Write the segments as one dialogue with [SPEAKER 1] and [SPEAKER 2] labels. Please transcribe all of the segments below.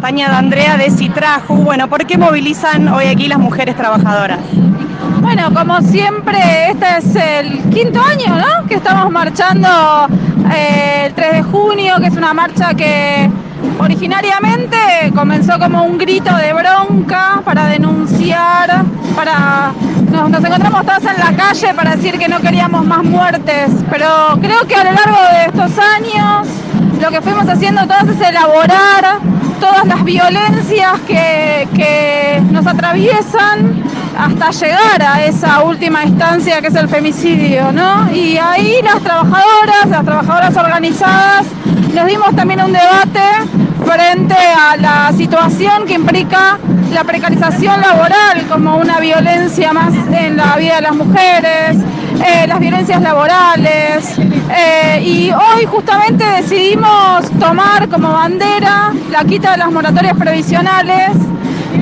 [SPEAKER 1] Tania D'Andrea de Citraju. Bueno, ¿por qué movilizan hoy aquí las mujeres trabajadoras?
[SPEAKER 2] Bueno, como siempre, este es el quinto año, ¿no? Que estamos marchando eh, el 3 de junio, que es una marcha que originariamente comenzó como un grito de bronca para denunciar, para nos, nos, encontramos todas en la calle para decir que no queríamos más muertes, pero creo que a lo largo de estos años lo que fuimos haciendo todas es elaborar todas las violencias que, que nos atraviesan hasta llegar a esa última instancia que es el femicidio, ¿no? Y ahí las trabajadoras, las trabajadoras organizadas, nos dimos también un debate frente a la situación que implica la precarización laboral como una violencia más en la vida de las mujeres, eh, las violencias laborales. Eh, y hoy justamente decidimos tomar como bandera la quita de las moratorias previsionales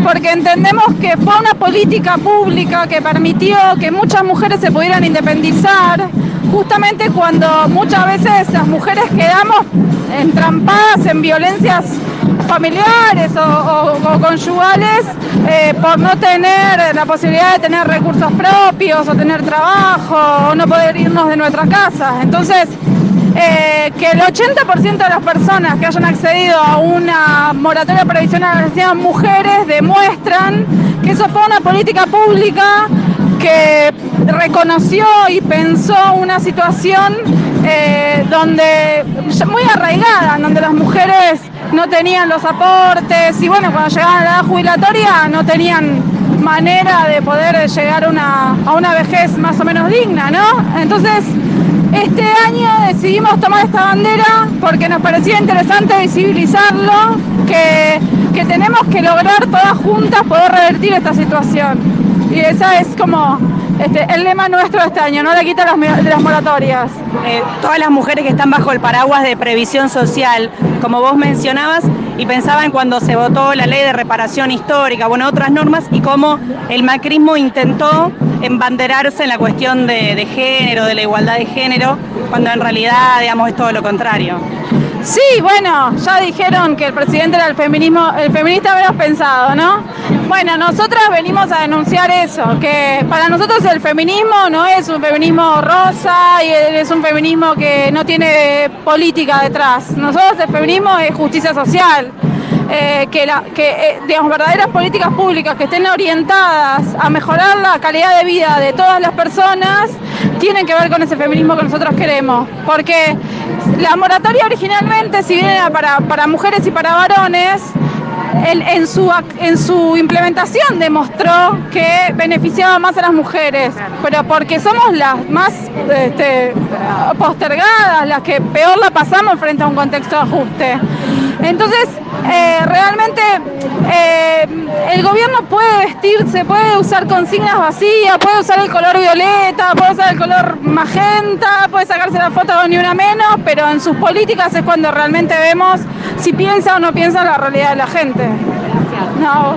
[SPEAKER 2] porque entendemos que fue una política pública que permitió que muchas mujeres se pudieran independizar, justamente cuando muchas veces las mujeres quedamos entrampadas en violencias familiares o, o, conyugales eh, por no tener la posibilidad de tener recursos propios o tener trabajo o no poder irnos de nuestra casa. Entonces, eh, que el 80% de las personas que hayan accedido a una moratoria previsional sean mujeres demuestran que eso fue una política pública que reconoció y pensó una situación eh, donde muy arraigada, donde las mujeres no tenían los aportes y bueno, cuando llegaban a la edad jubilatoria no tenían manera de poder llegar una, a una vejez más o menos digna, ¿no? Entonces, este año decidimos tomar esta bandera porque nos parecía interesante visibilizarlo, que, que tenemos que lograr todas juntas poder revertir esta situación. Y esa es como este, el lema nuestro este año, no le quita las, las moratorias.
[SPEAKER 1] Eh, todas las mujeres que están bajo el paraguas de previsión social, como vos mencionabas, y pensaba en cuando se votó la ley de reparación histórica, bueno, otras normas, y cómo el macrismo intentó embanderarse en la cuestión de, de género, de la igualdad de género, cuando en realidad, digamos, es todo lo contrario.
[SPEAKER 2] Sí, bueno, ya dijeron que el presidente era el feminismo, el feminista menos pensado, ¿no? Bueno, nosotras venimos a denunciar eso, que para nosotros el feminismo no es un feminismo rosa y es un feminismo que no tiene política detrás. Nosotros el feminismo es justicia social. Eh, que, la, eh, digamos, verdaderas políticas públicas que estén orientadas a mejorar la calidad de vida de todas las personas tienen que ver con ese feminismo que nosotros queremos. Porque la moratoria originalmente, si bien era para, para mujeres y para varones, en, su, en su implementación demostró que beneficiaba más a las mujeres, pero porque somos las más este, postergadas, las que peor la pasamos frente a un contexto de ajuste. Entonces, eh, realmente eh, el gobierno puede vestirse, puede usar consignas vacías, puede usar el color violeta, puede usar el color magenta, puede sacarse la foto ni una menos, pero en sus políticas es cuando realmente vemos si piensa o no piensa la realidad de la gente. No,